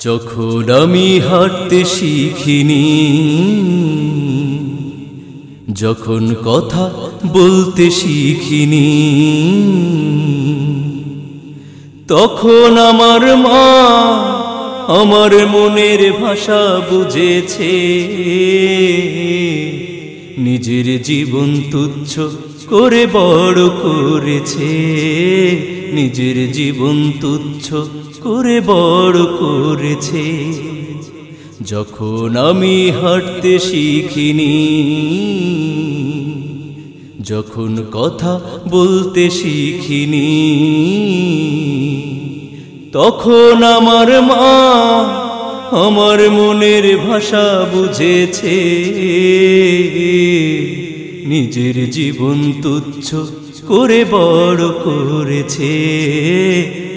যখন আমি হাঁটতে শিখিনি, যখন কথা বলতে শিখিনি, তখন আমার মা আমার মনের ভাষা বুঝেছে। নিজের জীবন তুচ্ছ করে বড় করেছে। নিজের জীবন তুচ্ছ করে বড় করেছে। যখন আমি হাঁটতে শিখিনি, যখন কথা বলতে শিখিনি, তখন আমার মা আমার মনের ভাষা বুঝেছে। নিজের জীবন তুচ্ছ করে বড় করেছে।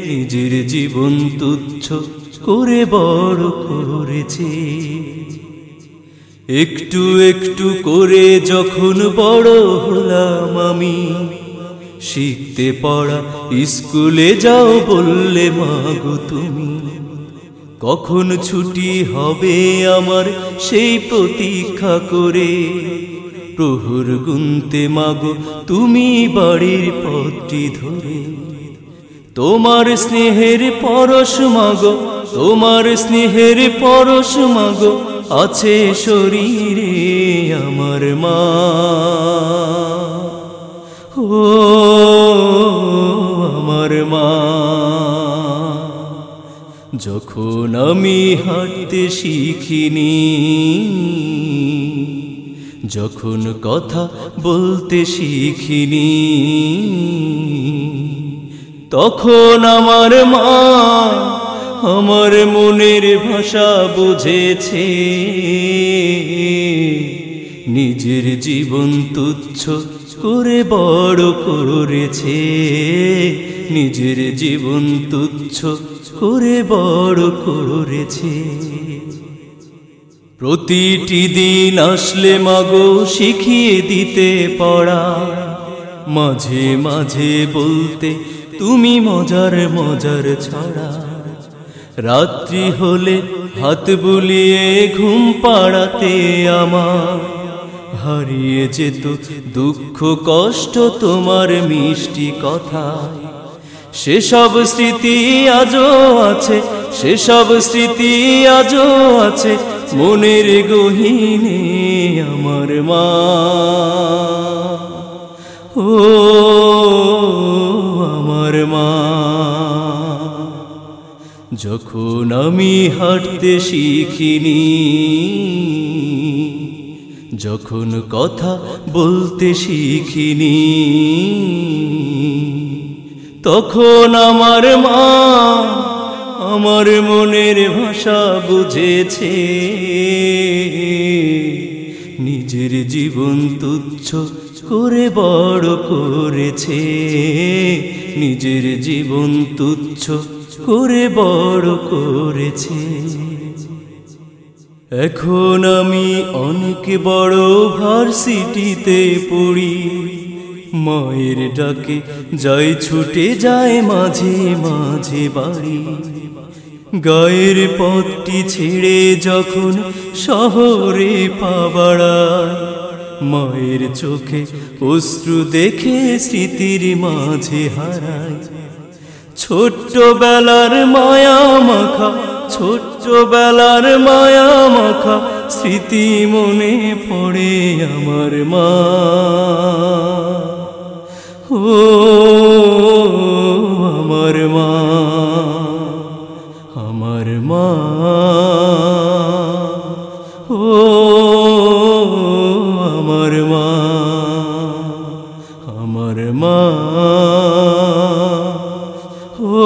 নিজের জীবন তুচ্ছ করে বড় করেছে। একটু একটু করে যখন বড় হলাম আমি, শিখতে পড়া স্কুলে যাও বললে, মাগো তুমি, কখন ছুটি হবে আমার সেই প্রতীক্ষা করে? প্রহর গুনতে মাগো, তুমি বাড়ির পথটি ধরে। তোমার স্নেহের পরশ মাগো, তোমার স্নেহের পরশ মাগো, আছে শরীরে আমার মা। ও আমার মা। যখন আমি হাঁটতে শিখিনি যখন কথা বলতে শিখিনি, তখন আমার মা আমার মনের ভাষা বুঝেছে। নিজের জীবন তুচ্ছ করে বড় করেছে। নিজের জীবন তুচ্ছ করে বড় করেছে। প্রতিটি দিন আসলে মাগো শিখিয়ে দিতে পড়া। মাঝে মাঝে বলতে তুমি মজার মজার ছড়া। রাত্রি হলে হাত বুলিয়ে ঘুম পাড়াতে আমার। হারিয়ে যেত দুঃখ কষ্ট তোমার মিষ্টি কথা। সেসব স্মৃতি আজও আছে, সেসব স্মৃতি আজও আছে মনের গহীনে আমার মা। ও আমার মা। যখন আমি হাঁটতে শিখিনি, যখন কথা বলতে শিখিনি, তখন আমার মা আমার মনের ভাষা বুঝেছে। নিজের জীবন তুচ্ছ করে বড় করেছে। নিজের জীবন তুচ্ছ করে বড় করেছে। এখন আমি অনেক বড় ভার্সিটিতে পড়ি। মায়ের ডাকে যাই ছুটে যায় মাঝে মাঝে বাড়ি। গায়ের পথটি ছেড়ে যখন শহরে পাবাড়ায় মায়ের চোখে অশ্রু দেখে স্মৃতির মাঝে হারায়। ছোট্ট বেলার মায়া মাখা ছোট্ট বেলার মায়া মাখা, স্মৃতি মনে পড়ে আমার মা। ও